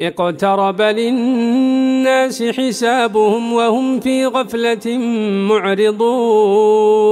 اقترب للناس حسابهم وهم في غفلة معرضون.